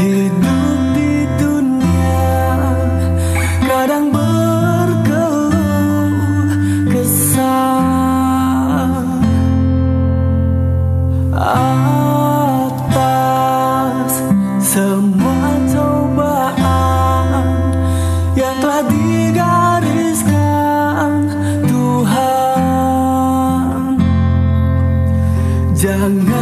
Hidup di dunia kadang ber atas semua cobaan yang telah digariskan Tuhan. Jangan